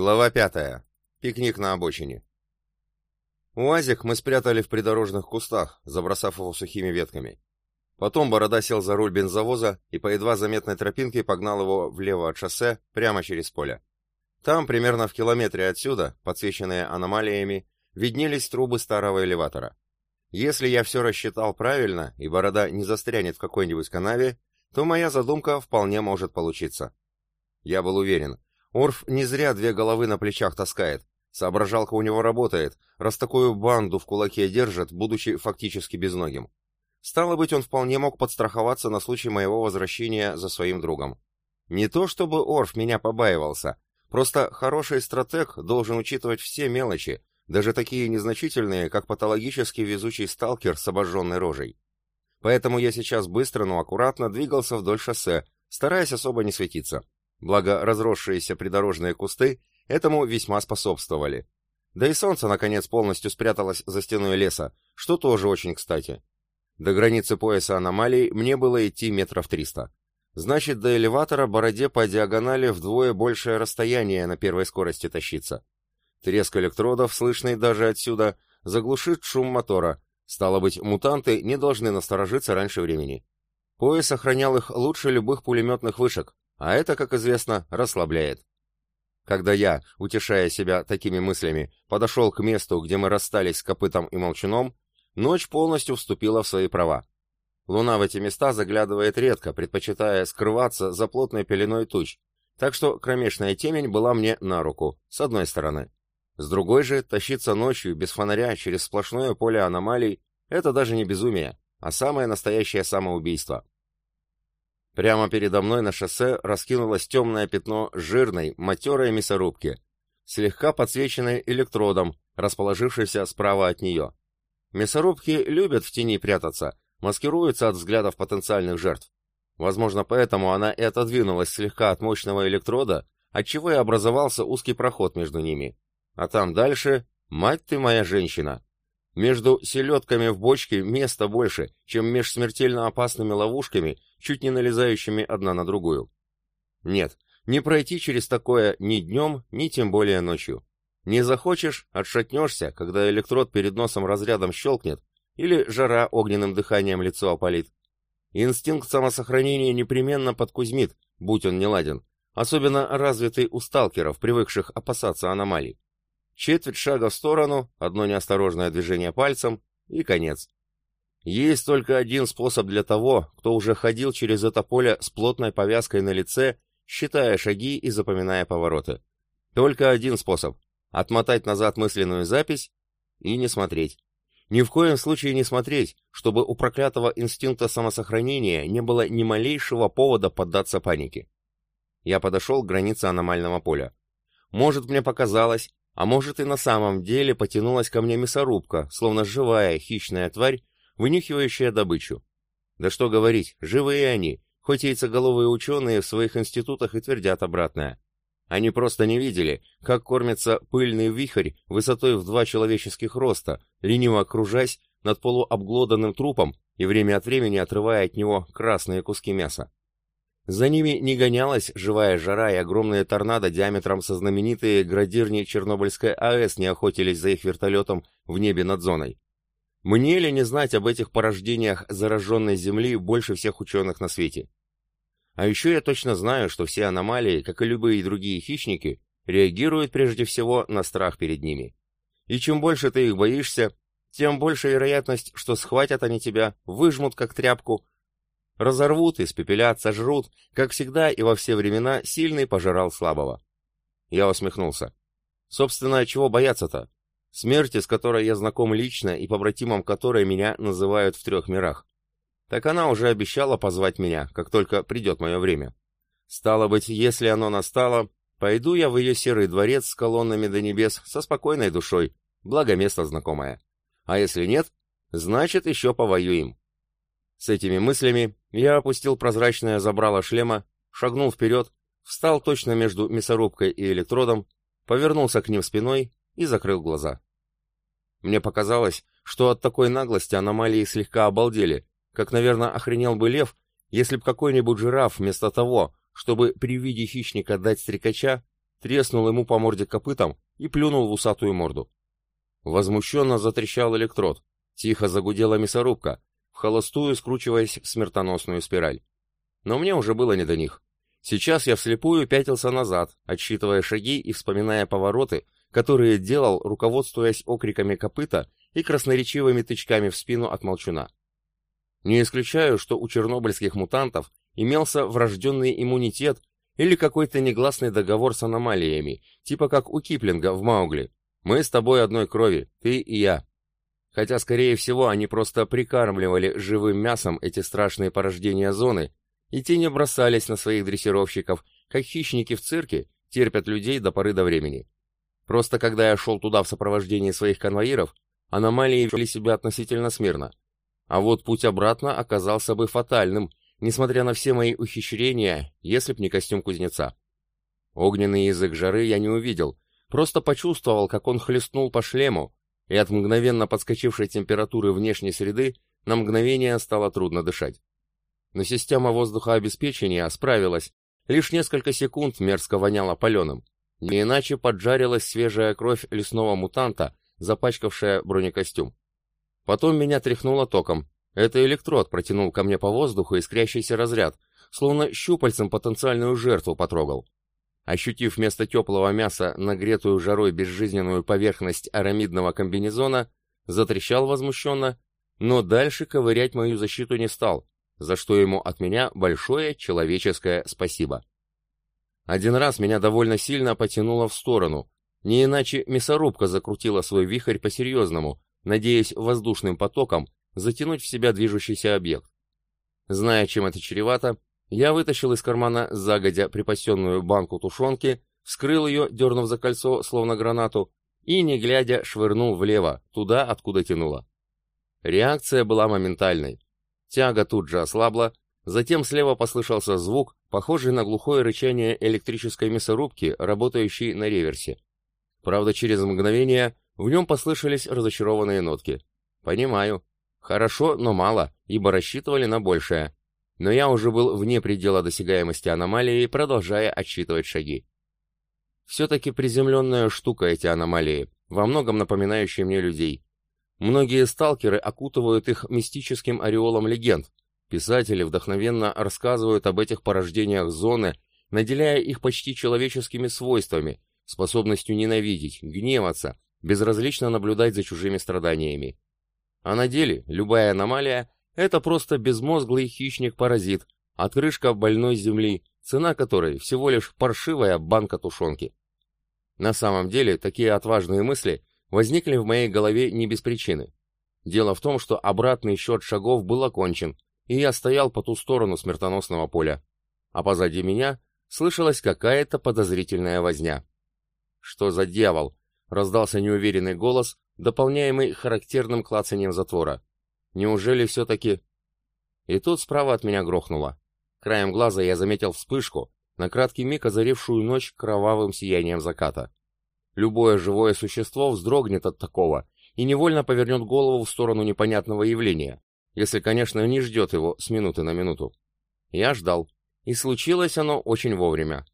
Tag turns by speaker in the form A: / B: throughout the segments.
A: Глава пятая. Пикник на обочине. УАЗик мы спрятали в придорожных кустах, забросав его сухими ветками. Потом Борода сел за руль бензовоза и по едва заметной тропинке погнал его влево от шоссе, прямо через поле. Там, примерно в километре отсюда, подсвеченные аномалиями, виднелись трубы старого элеватора. Если я все рассчитал правильно, и Борода не застрянет в какой-нибудь канаве, то моя задумка вполне может получиться. Я был уверен, Орф не зря две головы на плечах таскает. Соображалка у него работает, раз такую банду в кулаке держит, будучи фактически безногим. Стало быть, он вполне мог подстраховаться на случай моего возвращения за своим другом. Не то чтобы Орф меня побаивался, просто хороший стратег должен учитывать все мелочи, даже такие незначительные, как патологически везучий сталкер с обожженной рожей. Поэтому я сейчас быстро, но аккуратно двигался вдоль шоссе, стараясь особо не светиться. Благо, разросшиеся придорожные кусты этому весьма способствовали. Да и солнце, наконец, полностью спряталось за стеной леса, что тоже очень кстати. До границы пояса аномалий мне было идти метров триста. Значит, до элеватора Бороде по диагонали вдвое большее расстояние на первой скорости тащиться. Треск электродов, слышный даже отсюда, заглушит шум мотора. Стало быть, мутанты не должны насторожиться раньше времени. Пояс охранял их лучше любых пулеметных вышек, а это, как известно, расслабляет. Когда я, утешая себя такими мыслями, подошел к месту, где мы расстались с копытом и молчуном, ночь полностью вступила в свои права. Луна в эти места заглядывает редко, предпочитая скрываться за плотной пеленой туч, так что кромешная темень была мне на руку, с одной стороны. С другой же, тащиться ночью без фонаря через сплошное поле аномалий — это даже не безумие, а самое настоящее самоубийство. Прямо передо мной на шоссе раскинулось темное пятно жирной, матерой мясорубки, слегка подсвеченной электродом, расположившейся справа от нее. Мясорубки любят в тени прятаться, маскируются от взглядов потенциальных жертв. Возможно, поэтому она и отодвинулась слегка от мощного электрода, отчего и образовался узкий проход между ними. А там дальше «Мать ты моя женщина!» Между селедками в бочке места больше, чем меж смертельно опасными ловушками, чуть не налезающими одна на другую. Нет, не пройти через такое ни днем, ни тем более ночью. Не захочешь, отшатнешься, когда электрод перед носом разрядом щелкнет, или жара огненным дыханием лицо опалит. Инстинкт самосохранения непременно подкузмит, будь он неладен, особенно развитый у сталкеров, привыкших опасаться аномалий. Четверть шага в сторону, одно неосторожное движение пальцем и конец. Есть только один способ для того, кто уже ходил через это поле с плотной повязкой на лице, считая шаги и запоминая повороты. Только один способ — отмотать назад мысленную запись и не смотреть. Ни в коем случае не смотреть, чтобы у проклятого инстинкта самосохранения не было ни малейшего повода поддаться панике. Я подошел к границе аномального поля. Может, мне показалось, а может и на самом деле потянулась ко мне мясорубка, словно живая хищная тварь, вынюхивающая добычу. Да что говорить, живые они, хоть яйцеголовые ученые в своих институтах и твердят обратное. Они просто не видели, как кормится пыльный вихрь высотой в два человеческих роста, лениво окружаясь над полуобглоданным трупом и время от времени отрывая от него красные куски мяса. За ними не гонялась живая жара, и огромные торнадо диаметром со знаменитые градирни Чернобыльской АЭС не охотились за их вертолетом в небе над зоной. Мне ли не знать об этих порождениях зараженной Земли больше всех ученых на свете? А еще я точно знаю, что все аномалии, как и любые другие хищники, реагируют прежде всего на страх перед ними. И чем больше ты их боишься, тем больше вероятность, что схватят они тебя, выжмут как тряпку, Разорвут, испепелят, сожрут, как всегда и во все времена сильный пожирал слабого. Я усмехнулся. Собственно, чего бояться-то? Смерти, с которой я знаком лично и побратимом которой меня называют в трех мирах. Так она уже обещала позвать меня, как только придет мое время. Стало быть, если оно настало, пойду я в ее серый дворец с колоннами до небес со спокойной душой, благо место знакомое. А если нет, значит еще повоюем. С этими мыслями я опустил прозрачное забрало шлема, шагнул вперед, встал точно между мясорубкой и электродом, повернулся к ним спиной и закрыл глаза. Мне показалось, что от такой наглости аномалии слегка обалдели, как, наверное, охренел бы лев, если б какой-нибудь жираф вместо того, чтобы при виде хищника дать стрекача, треснул ему по морде копытом и плюнул в усатую морду. Возмущенно затрещал электрод, тихо загудела мясорубка, холостую скручиваясь в смертоносную спираль. Но мне уже было не до них. Сейчас я вслепую пятился назад, отсчитывая шаги и вспоминая повороты, которые делал, руководствуясь окриками копыта и красноречивыми тычками в спину от молчуна. Не исключаю, что у чернобыльских мутантов имелся врожденный иммунитет или какой-то негласный договор с аномалиями, типа как у Киплинга в Маугли. Мы с тобой одной крови, ты и я. Хотя, скорее всего, они просто прикармливали живым мясом эти страшные порождения зоны, и те не бросались на своих дрессировщиков, как хищники в цирке терпят людей до поры до времени. Просто когда я шел туда в сопровождении своих конвоиров, аномалии вели себя относительно смирно. А вот путь обратно оказался бы фатальным, несмотря на все мои ухищрения, если б не костюм кузнеца. Огненный язык жары я не увидел, просто почувствовал, как он хлестнул по шлему, и от мгновенно подскочившей температуры внешней среды на мгновение стало трудно дышать. Но система воздухообеспечения справилась, лишь несколько секунд мерзко воняло паленым, не иначе поджарилась свежая кровь лесного мутанта, запачкавшая бронекостюм. Потом меня тряхнуло током, это электрод протянул ко мне по воздуху искрящийся разряд, словно щупальцем потенциальную жертву потрогал. Ощутив вместо теплого мяса нагретую жарой безжизненную поверхность арамидного комбинезона, затрещал возмущенно, но дальше ковырять мою защиту не стал, за что ему от меня большое человеческое спасибо. Один раз меня довольно сильно потянуло в сторону, не иначе мясорубка закрутила свой вихрь по-серьезному, надеясь воздушным потоком затянуть в себя движущийся объект. Зная, чем это чревато, я вытащил из кармана загодя припасенную банку тушенки, вскрыл ее, дернув за кольцо, словно гранату, и, не глядя, швырнул влево, туда, откуда тянуло. Реакция была моментальной. Тяга тут же ослабла, затем слева послышался звук, похожий на глухое рычание электрической мясорубки, работающей на реверсе. Правда, через мгновение в нем послышались разочарованные нотки. «Понимаю. Хорошо, но мало, ибо рассчитывали на большее. Но я уже был вне предела досягаемости аномалии, продолжая отсчитывать шаги. Все-таки приземленная штука эти аномалии, во многом напоминающие мне людей. Многие сталкеры окутывают их мистическим ореолом легенд. Писатели вдохновенно рассказывают об этих порождениях зоны, наделяя их почти человеческими свойствами, способностью ненавидеть, гневаться, безразлично наблюдать за чужими страданиями. А на деле любая аномалия – это просто безмозглый хищник-паразит, открышка больной земли, цена которой всего лишь паршивая банка тушенки. На самом деле, такие отважные мысли возникли в моей голове не без причины. Дело в том, что обратный счет шагов был окончен, и я стоял по ту сторону смертоносного поля. А позади меня слышалась какая-то подозрительная возня. «Что за дьявол?» — раздался неуверенный голос, дополняемый характерным клацанием затвора. Неужели все-таки... И тут справа от меня грохнуло. Краем глаза я заметил вспышку, на краткий миг озарившую ночь кровавым сиянием заката. Любое живое существо вздрогнет от такого и невольно повернет голову в сторону непонятного явления, если, конечно, не ждет его с минуты на минуту. Я ждал, и случилось оно очень вовремя.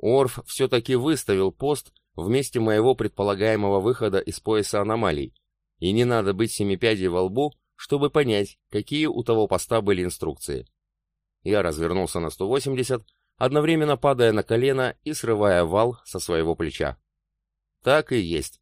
A: Орф все-таки выставил пост в месте моего предполагаемого выхода из пояса аномалий, и не надо быть семипядей во лбу, чтобы понять, какие у того поста были инструкции. Я развернулся на 180, одновременно падая на колено и срывая вал со своего плеча. Так и есть.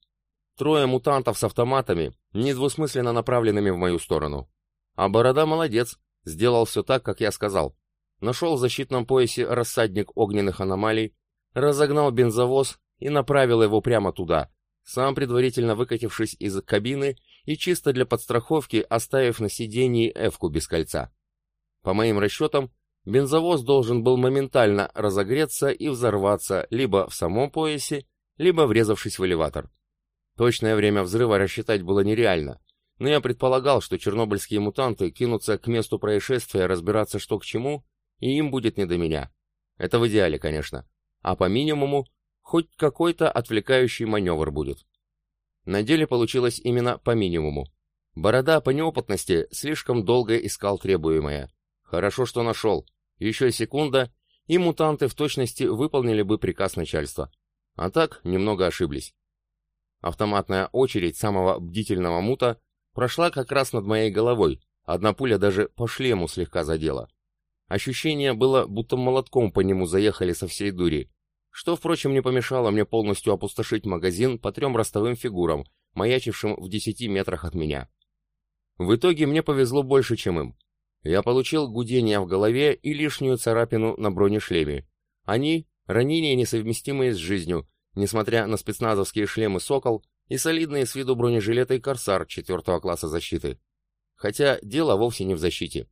A: Трое мутантов с автоматами, недвусмысленно направленными в мою сторону. А Борода молодец, сделал все так, как я сказал. Нашел в защитном поясе рассадник огненных аномалий, разогнал бензовоз и направил его прямо туда, сам предварительно выкатившись из кабины и чисто для подстраховки оставив на сидении эвку без кольца. По моим расчетам, бензовоз должен был моментально разогреться и взорваться либо в самом поясе, либо врезавшись в элеватор. Точное время взрыва рассчитать было нереально, но я предполагал, что чернобыльские мутанты кинутся к месту происшествия разбираться что к чему, и им будет не до меня. Это в идеале, конечно. А по минимуму Хоть какой-то отвлекающий маневр будет. На деле получилось именно по минимуму. Борода по неопытности слишком долго искал требуемое. Хорошо, что нашел. Еще секунда, и мутанты в точности выполнили бы приказ начальства. А так, немного ошиблись. Автоматная очередь самого бдительного мута прошла как раз над моей головой, одна пуля даже по шлему слегка задела. Ощущение было, будто молотком по нему заехали со всей дури, что, впрочем, не помешало мне полностью опустошить магазин по трем ростовым фигурам, маячившим в десяти метрах от меня. В итоге мне повезло больше, чем им. Я получил гудение в голове и лишнюю царапину на бронешлеме. Они — ранения, несовместимые с жизнью, несмотря на спецназовские шлемы «Сокол» и солидные с виду бронежилеты «Корсар» четвертого класса защиты. Хотя дело вовсе не в защите.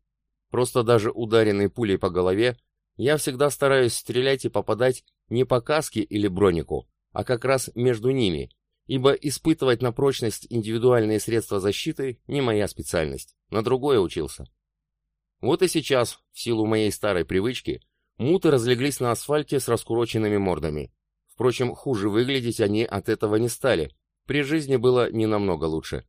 A: Просто даже ударенный пулей по голове, я всегда стараюсь стрелять и попадать не по каске или бронику, а как раз между ними, ибо испытывать на прочность индивидуальные средства защиты не моя специальность, на другое учился. Вот и сейчас, в силу моей старой привычки, муты разлеглись на асфальте с раскуроченными мордами. Впрочем, хуже выглядеть они от этого не стали, при жизни было не намного лучше.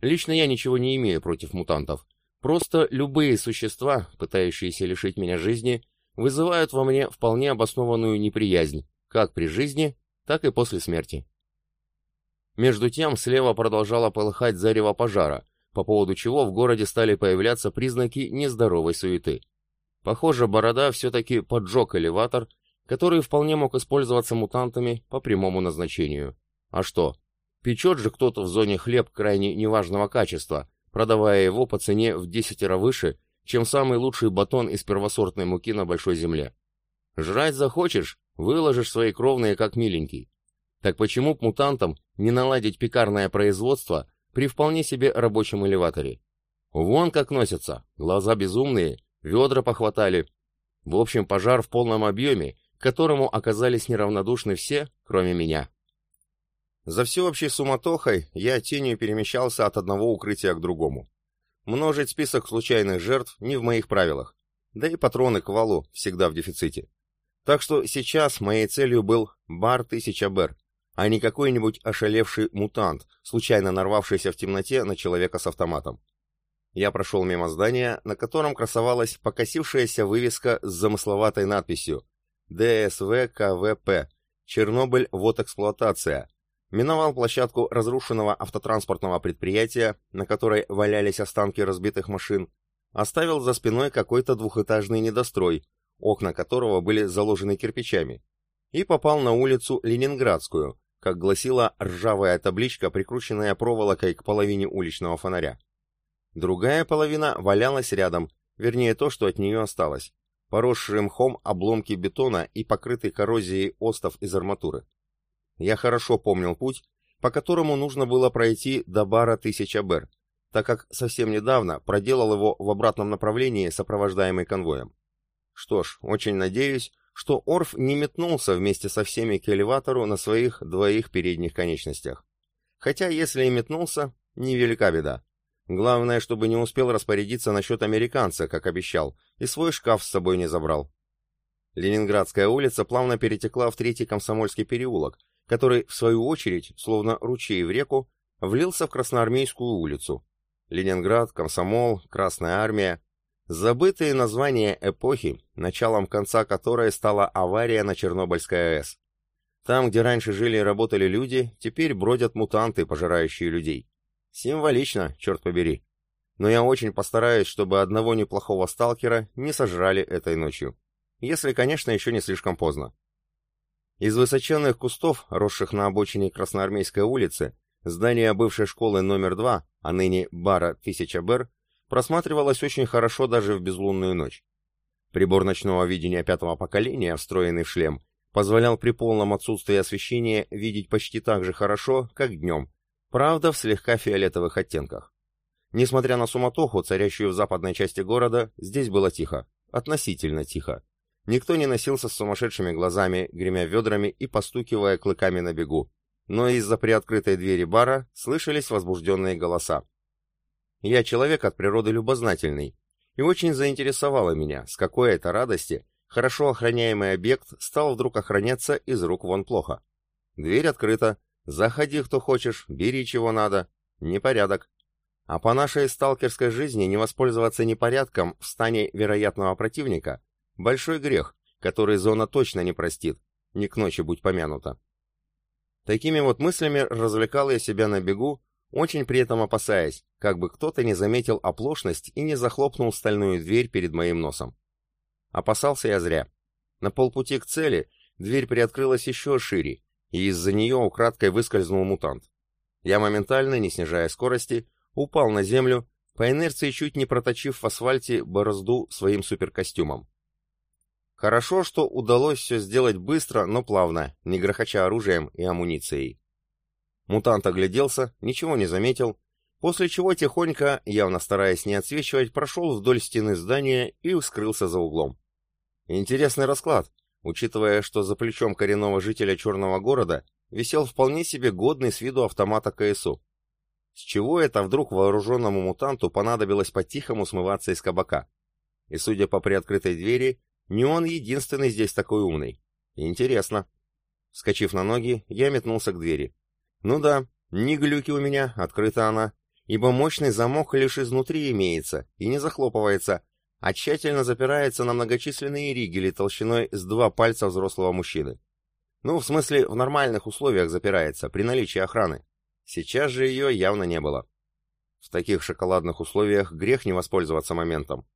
A: Лично я ничего не имею против мутантов, просто любые существа, пытающиеся лишить меня жизни, вызывают во мне вполне обоснованную неприязнь, как при жизни, так и после смерти. Между тем, слева продолжало полыхать зарево пожара, по поводу чего в городе стали появляться признаки нездоровой суеты. Похоже, Борода все-таки поджег элеватор, который вполне мог использоваться мутантами по прямому назначению. А что? Печет же кто-то в зоне хлеб крайне неважного качества, продавая его по цене в десятеро выше, чем самый лучший батон из первосортной муки на большой земле. Жрать захочешь, выложишь свои кровные как миленький. Так почему б мутантам не наладить пекарное производство при вполне себе рабочем элеваторе? Вон как носятся, глаза безумные, ведра похватали. В общем, пожар в полном объеме, к которому оказались неравнодушны все, кроме меня. За всеобщей суматохой я тенью перемещался от одного укрытия к другому. Множить список случайных жертв не в моих правилах, да и патроны к валу всегда в дефиците. Так что сейчас моей целью был бар 1000 Бер, а не какой-нибудь ошалевший мутант, случайно нарвавшийся в темноте на человека с автоматом. Я прошел мимо здания, на котором красовалась покосившаяся вывеска с замысловатой надписью «ДСВ-КВП. Чернобыль. Вот эксплуатация». Миновал площадку разрушенного автотранспортного предприятия, на которой валялись останки разбитых машин, оставил за спиной какой-то двухэтажный недострой, окна которого были заложены кирпичами, и попал на улицу Ленинградскую, как гласила ржавая табличка, прикрученная проволокой к половине уличного фонаря. Другая половина валялась рядом, вернее то, что от нее осталось, поросшие мхом обломки бетона и покрытый коррозией остов из арматуры. Я хорошо помнил путь, по которому нужно было пройти до бара 1000 Бер, так как совсем недавно проделал его в обратном направлении, сопровождаемый конвоем. Что ж, очень надеюсь, что Орф не метнулся вместе со всеми к элеватору на своих двоих передних конечностях. Хотя, если и метнулся, невелика беда. Главное, чтобы не успел распорядиться насчет американца, как обещал, и свой шкаф с собой не забрал. Ленинградская улица плавно перетекла в третий комсомольский переулок, который, в свою очередь, словно ручей в реку, влился в Красноармейскую улицу. Ленинград, Комсомол, Красная Армия Забытые названия эпохи, началом конца которой стала авария на Чернобыльской АЭС. Там, где раньше жили и работали люди, теперь бродят мутанты, пожирающие людей. Символично, черт побери. Но я очень постараюсь, чтобы одного неплохого сталкера не сожрали этой ночью. Если, конечно, еще не слишком поздно. Из высоченных кустов, росших на обочине Красноармейской улицы, здание бывшей школы номер 2, а ныне бара 1000 Бер, просматривалась очень хорошо даже в безлунную ночь. Прибор ночного видения пятого поколения, встроенный в шлем, позволял при полном отсутствии освещения видеть почти так же хорошо, как днем, правда в слегка фиолетовых оттенках. Несмотря на суматоху, царящую в западной части города, здесь было тихо, относительно тихо. Никто не носился с сумасшедшими глазами, гремя ведрами и постукивая клыками на бегу. Но из-за приоткрытой двери бара слышались возбужденные голоса. Я человек от природы любознательный, и очень заинтересовало меня, с какой это радости хорошо охраняемый объект стал вдруг охраняться из рук вон плохо. Дверь открыта, заходи кто хочешь, бери чего надо, непорядок. А по нашей сталкерской жизни не воспользоваться непорядком в стане вероятного противника – большой грех, который зона точно не простит, не к ночи будь помянута. Такими вот мыслями развлекал я себя на бегу, очень при этом опасаясь, как бы кто-то не заметил оплошность и не захлопнул стальную дверь перед моим носом. Опасался я зря. На полпути к цели дверь приоткрылась еще шире, и из-за нее украдкой выскользнул мутант. Я моментально, не снижая скорости, упал на землю, по инерции чуть не проточив в асфальте борозду своим суперкостюмом. Хорошо, что удалось все сделать быстро, но плавно, не грохоча оружием и амуницией. Мутант огляделся, ничего не заметил, после чего тихонько, явно стараясь не отсвечивать, прошел вдоль стены здания и скрылся за углом. Интересный расклад, учитывая, что за плечом коренного жителя Черного города висел вполне себе годный с виду автомата КСУ. С чего это вдруг вооруженному мутанту понадобилось по-тихому смываться из кабака? И, судя по приоткрытой двери, не он единственный здесь такой умный. Интересно. Вскочив на ноги, я метнулся к двери. Ну да, не глюки у меня, открыта она, ибо мощный замок лишь изнутри имеется и не захлопывается, а тщательно запирается на многочисленные ригели толщиной с два пальца взрослого мужчины. Ну, в смысле, в нормальных условиях запирается, при наличии охраны. Сейчас же ее явно не было. В таких шоколадных условиях грех не воспользоваться моментом.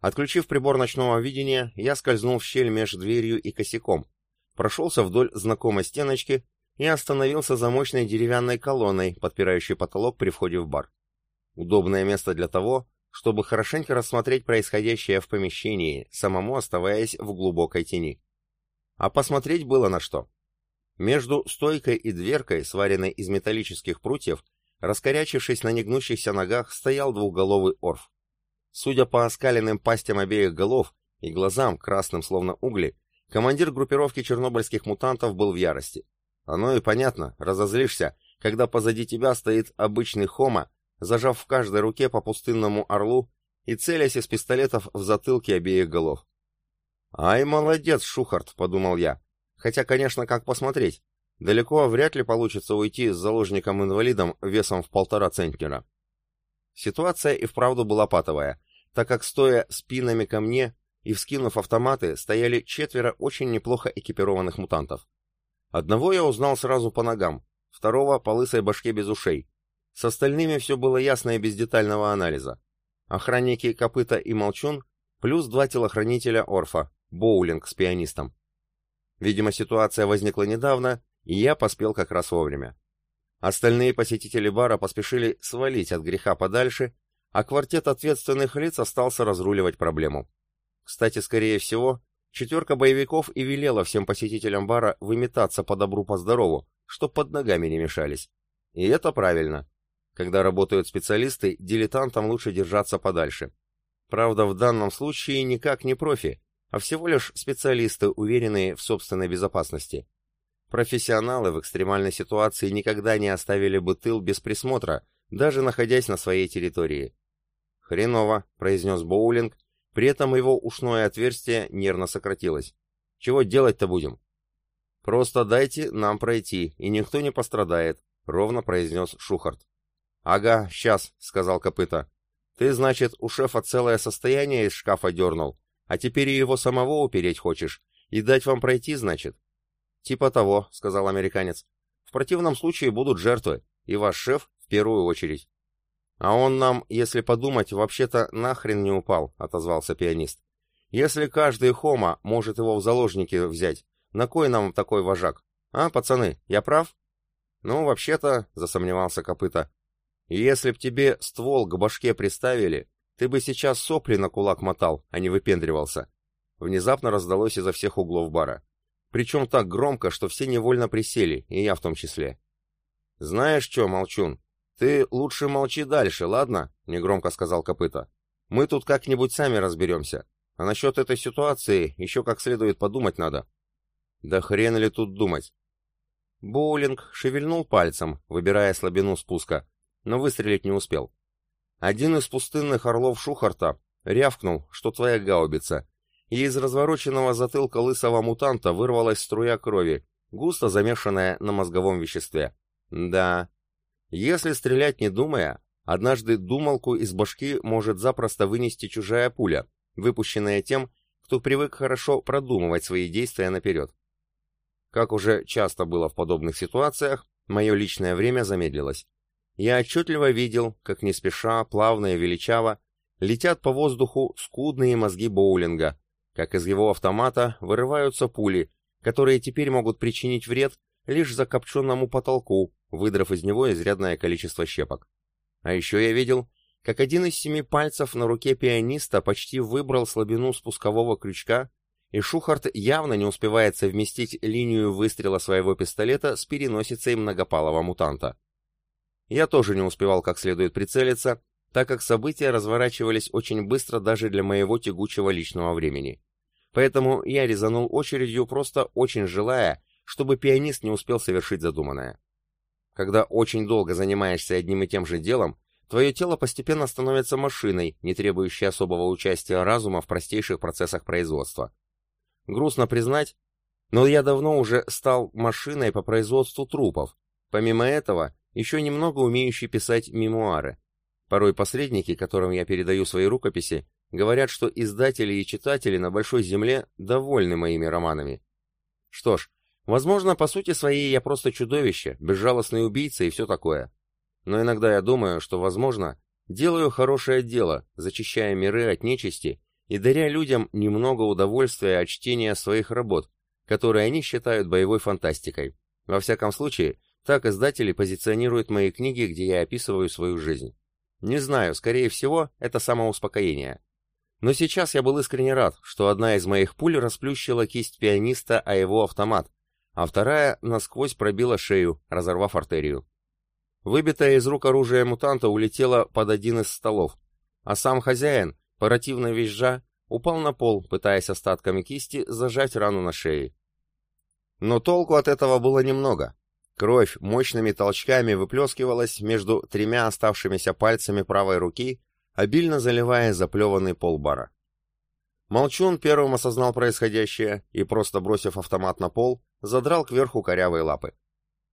A: Отключив прибор ночного видения, я скользнул в щель между дверью и косяком, прошелся вдоль знакомой стеночки и остановился за мощной деревянной колонной, подпирающей потолок при входе в бар. Удобное место для того, чтобы хорошенько рассмотреть происходящее в помещении, самому оставаясь в глубокой тени. А посмотреть было на что. Между стойкой и дверкой, сваренной из металлических прутьев, раскорячившись на негнущихся ногах, стоял двухголовый орф. Судя по оскаленным пастям обеих голов и глазам, красным словно угли, командир группировки чернобыльских мутантов был в ярости. Оно и понятно, разозлишься, когда позади тебя стоит обычный хома, зажав в каждой руке по пустынному орлу и целясь из пистолетов в затылке обеих голов. «Ай, молодец, Шухарт», — подумал я. Хотя, конечно, как посмотреть. Далеко вряд ли получится уйти с заложником-инвалидом весом в полтора центнера. Ситуация и вправду была патовая, так как, стоя спинами ко мне и вскинув автоматы, стояли четверо очень неплохо экипированных мутантов. Одного я узнал сразу по ногам, второго по лысой башке без ушей. С остальными все было ясно и без детального анализа. Охранники Копыта и Молчун, плюс два телохранителя Орфа, Боулинг с пианистом. Видимо, ситуация возникла недавно, и я поспел как раз вовремя. Остальные посетители бара поспешили свалить от греха подальше, а квартет ответственных лиц остался разруливать проблему. Кстати, скорее всего, четверка боевиков и велела всем посетителям бара выметаться по добру по здорову, чтоб под ногами не мешались. И это правильно. Когда работают специалисты, дилетантам лучше держаться подальше. Правда, в данном случае никак не профи, а всего лишь специалисты, уверенные в собственной безопасности. Профессионалы в экстремальной ситуации никогда не оставили бы тыл без присмотра, даже находясь на своей территории. «Хреново», — произнес Боулинг, при этом его ушное отверстие нервно сократилось. «Чего делать-то будем?» «Просто дайте нам пройти, и никто не пострадает», — ровно произнес Шухарт. «Ага, сейчас», — сказал Копыта. «Ты, значит, у шефа целое состояние из шкафа дернул, а теперь и его самого упереть хочешь, и дать вам пройти, значит?» «Типа того», — сказал американец. «В противном случае будут жертвы, и ваш шеф в первую очередь». «А он нам, если подумать, вообще-то нахрен не упал», — отозвался пианист. «Если каждый хома может его в заложники взять, на кой нам такой вожак? А, пацаны, я прав?» «Ну, вообще-то», — засомневался копыта, — «если б тебе ствол к башке приставили, ты бы сейчас сопли на кулак мотал, а не выпендривался». Внезапно раздалось изо всех углов бара. Причем так громко, что все невольно присели, и я в том числе. «Знаешь что, Молчун, ты лучше молчи дальше, ладно?» — негромко сказал Копыта. «Мы тут как-нибудь сами разберемся. А насчет этой ситуации еще как следует подумать надо». «Да хрен ли тут думать?» Боулинг шевельнул пальцем, выбирая слабину спуска, но выстрелить не успел. Один из пустынных орлов Шухарта рявкнул, что твоя гаубица, и из развороченного затылка лысого мутанта вырвалась струя крови, густо замешанная на мозговом веществе. Да, если стрелять не думая, однажды думалку из башки может запросто вынести чужая пуля, выпущенная тем, кто привык хорошо продумывать свои действия наперед. Как уже часто было в подобных ситуациях, мое личное время замедлилось. Я отчетливо видел, как не спеша, плавно и величаво летят по воздуху скудные мозги боулинга, как из его автомата вырываются пули, которые теперь могут причинить вред лишь закопченному потолку, выдрав из него изрядное количество щепок. А еще я видел, как один из семи пальцев на руке пианиста почти выбрал слабину спускового крючка, и Шухарт явно не успевает совместить линию выстрела своего пистолета с переносицей многопалого мутанта. Я тоже не успевал как следует прицелиться, так как события разворачивались очень быстро даже для моего тягучего личного времени. Поэтому я резанул очередью, просто очень желая, чтобы пианист не успел совершить задуманное. Когда очень долго занимаешься одним и тем же делом, Твое тело постепенно становится машиной, не требующей особого участия разума в простейших процессах производства. Грустно признать, но я давно уже стал машиной по производству трупов. Помимо этого, еще немного умеющий писать мемуары. Порой посредники, которым я передаю свои рукописи, говорят, что издатели и читатели на Большой Земле довольны моими романами. Что ж, возможно, по сути своей я просто чудовище, безжалостный убийца и все такое. Но иногда я думаю, что, возможно, делаю хорошее дело, зачищая миры от нечисти и даря людям немного удовольствия от чтения своих работ, которые они считают боевой фантастикой. Во всяком случае, так издатели позиционируют мои книги, где я описываю свою жизнь. Не знаю, скорее всего, это самоуспокоение. Но сейчас я был искренне рад, что одна из моих пуль расплющила кисть пианиста о его автомат, а вторая насквозь пробила шею, разорвав артерию. Выбитое из рук оружие мутанта улетело под один из столов, а сам хозяин, противно визжа, упал на пол, пытаясь остатками кисти зажать рану на шее. Но толку от этого было немного. Кровь мощными толчками выплескивалась между тремя оставшимися пальцами правой руки, обильно заливая заплеванный пол бара. Молчун первым осознал происходящее и, просто бросив автомат на пол, задрал кверху корявые лапы.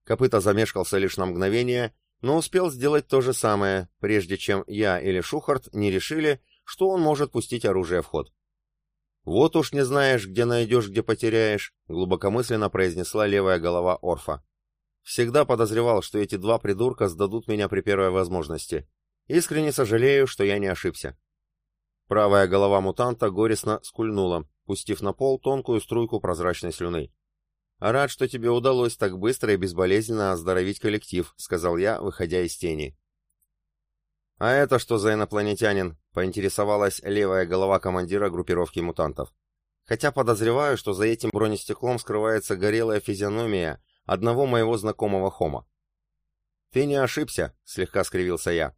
A: Копыта замешкался лишь на мгновение, но успел сделать то же самое, прежде чем я или Шухарт не решили, что он может пустить оружие в ход. «Вот уж не знаешь, где найдешь, где потеряешь», — глубокомысленно произнесла левая голова Орфа. «Всегда подозревал, что эти два придурка сдадут меня при первой возможности. Искренне сожалею, что я не ошибся». Правая голова мутанта горестно скульнула, пустив на пол тонкую струйку прозрачной слюны. «Рад, что тебе удалось так быстро и безболезненно оздоровить коллектив», — сказал я, выходя из тени. «А это что за инопланетянин?» — поинтересовалась левая голова командира группировки мутантов. Хотя подозреваю, что за этим бронестеклом скрывается горелая физиономия одного моего знакомого Хома. «Ты не ошибся», — слегка скривился я.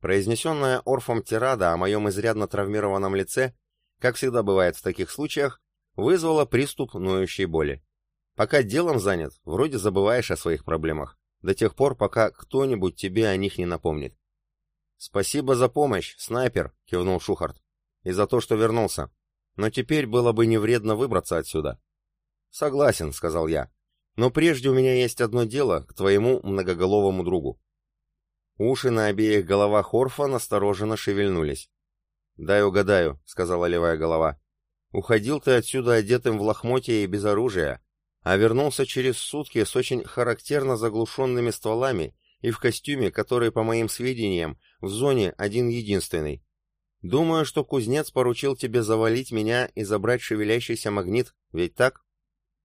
A: Произнесенная Орфом тирада о моем изрядно травмированном лице, как всегда бывает в таких случаях, вызвала приступ ноющей боли. Пока делом занят, вроде забываешь о своих проблемах, до тех пор, пока кто-нибудь тебе о них не напомнит. «Спасибо за помощь, снайпер», — кивнул Шухарт, — «и за то, что вернулся. Но теперь было бы не вредно выбраться отсюда». «Согласен», — сказал я, — «но прежде у меня есть одно дело к твоему многоголовому другу». Уши на обеих головах Орфа настороженно шевельнулись. «Дай угадаю», — сказала левая голова. «Уходил ты отсюда одетым в лохмотье и без оружия, а вернулся через сутки с очень характерно заглушенными стволами и в костюме, который, по моим сведениям, в зоне один-единственный. Думаю, что кузнец поручил тебе завалить меня и забрать шевелящийся магнит, ведь так?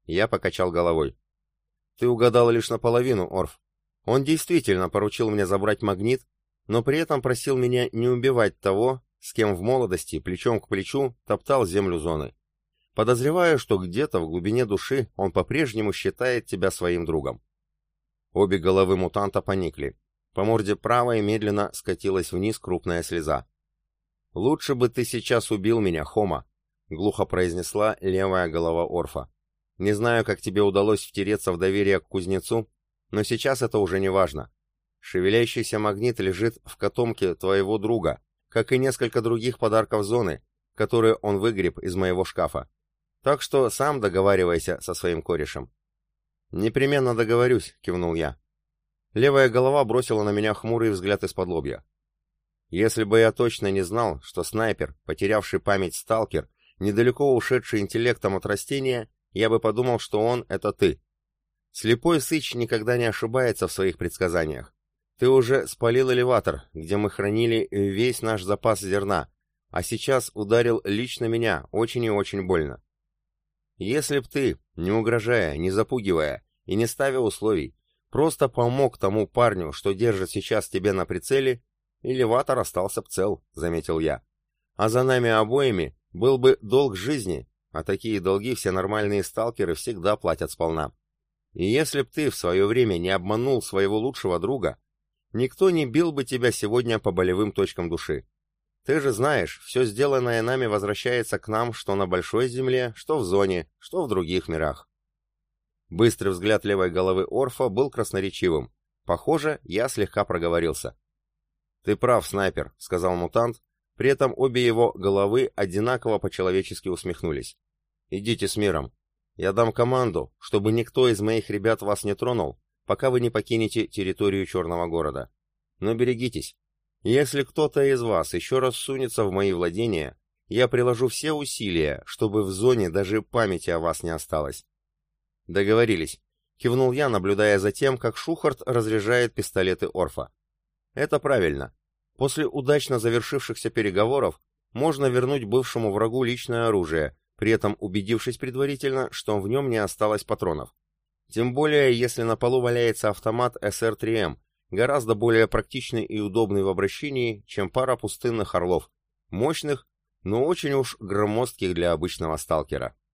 A: Я покачал головой. Ты угадал лишь наполовину, Орф. Он действительно поручил мне забрать магнит, но при этом просил меня не убивать того, с кем в молодости плечом к плечу топтал землю зоны. Подозреваю, что где-то в глубине души он по-прежнему считает тебя своим другом. Обе головы мутанта поникли. По морде правой медленно скатилась вниз крупная слеза. «Лучше бы ты сейчас убил меня, Хома», — глухо произнесла левая голова Орфа. «Не знаю, как тебе удалось втереться в доверие к кузнецу, но сейчас это уже не важно. Шевелящийся магнит лежит в котомке твоего друга, как и несколько других подарков зоны, которые он выгреб из моего шкафа. Так что сам договаривайся со своим корешем. Непременно договорюсь, кивнул я. Левая голова бросила на меня хмурый взгляд из-под лобья. Если бы я точно не знал, что снайпер, потерявший память сталкер, недалеко ушедший интеллектом от растения, я бы подумал, что он — это ты, Слепой Сыч никогда не ошибается в своих предсказаниях. Ты уже спалил элеватор, где мы хранили весь наш запас зерна, а сейчас ударил лично меня, очень и очень больно. Если б ты, не угрожая, не запугивая и не ставя условий, просто помог тому парню, что держит сейчас тебе на прицеле, элеватор остался б цел, заметил я. А за нами обоими был бы долг жизни, а такие долги все нормальные сталкеры всегда платят сполна. И если б ты в свое время не обманул своего лучшего друга, никто не бил бы тебя сегодня по болевым точкам души. Ты же знаешь, все сделанное нами возвращается к нам что на Большой Земле, что в зоне, что в других мирах. Быстрый взгляд левой головы Орфа был красноречивым. Похоже, я слегка проговорился. «Ты прав, снайпер», — сказал мутант, при этом обе его головы одинаково по-человечески усмехнулись. «Идите с миром. Я дам команду, чтобы никто из моих ребят вас не тронул, пока вы не покинете территорию Черного города. Но берегитесь, если кто-то из вас еще раз сунется в мои владения, я приложу все усилия, чтобы в зоне даже памяти о вас не осталось. Договорились. Кивнул я, наблюдая за тем, как Шухарт разряжает пистолеты Орфа. Это правильно. После удачно завершившихся переговоров можно вернуть бывшему врагу личное оружие, при этом убедившись предварительно, что в нем не осталось патронов. Тем более, если на полу валяется автомат СР-3М, гораздо более практичный и удобный в обращении, чем пара пустынных орлов, мощных, но очень уж громоздких для обычного сталкера.